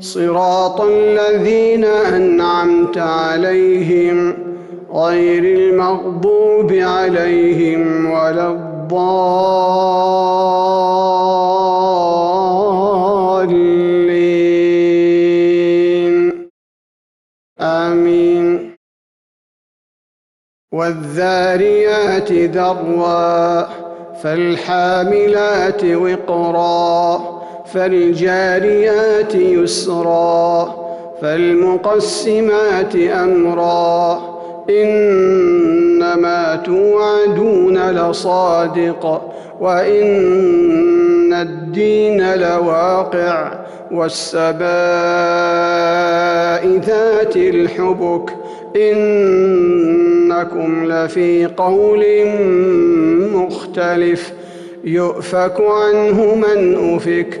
صراط الذين أنعمت عليهم غير المغضوب عليهم ولا الضالين. آمين. والذاريات ذروا فالحاملات وقرا. فالجاريات يسرا فالمقسمات أمرا. إنما توعدون لصادق وإن الدين لواقع والسباء ذات الحبك. إنكم لفي قول مختلف يؤفك عنه من أفك.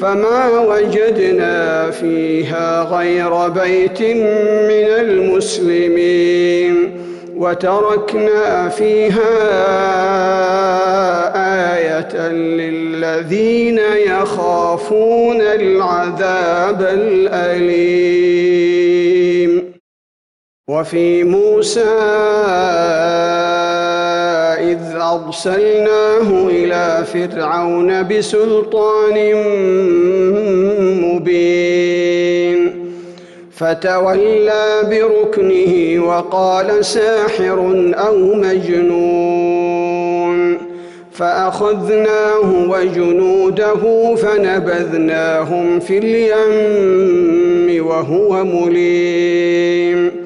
فما وجدنا فيها غير بيت من المسلمين وتركنا فيها آية للذين يخافون العذاب الأليم. وفي موسى إذ أرسلناه إلى فرعون بسلطان مبين. فتولى بركنه وقال ساحر أو مجنون. فأخذناه وجنوده فنبذناهم في اليم وهو مليم.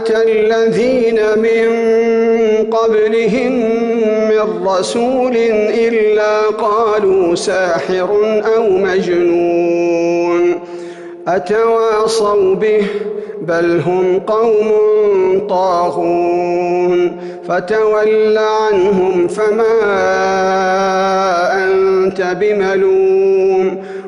أتى الذين من قبلهم من رسول إلا قالوا ساحر أو مجنون أتواصوا به بل هم قوم طاغون فتول عنهم فما أنت بملوم